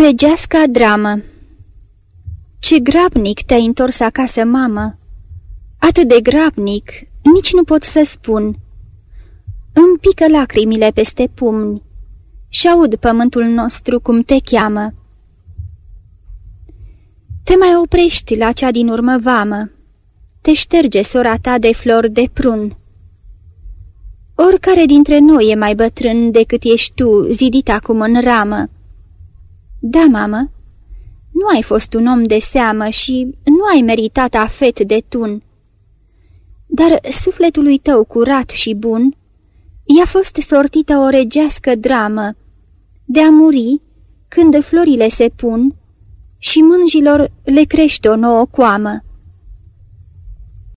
Regeasca dramă Ce grabnic te-ai întors acasă, mamă! Atât de grabnic, nici nu pot să spun. Îmi pică lacrimile peste pumni și aud pământul nostru cum te cheamă. Te mai oprești la cea din urmă vamă, te șterge sora ta de flori de prun. Oricare dintre noi e mai bătrân decât ești tu, zidit acum în ramă. Da, mamă, nu ai fost un om de seamă și nu ai meritat afet de tun. Dar sufletului tău curat și bun i-a fost sortită o regească dramă de a muri când florile se pun și mânjilor le crește o nouă coamă.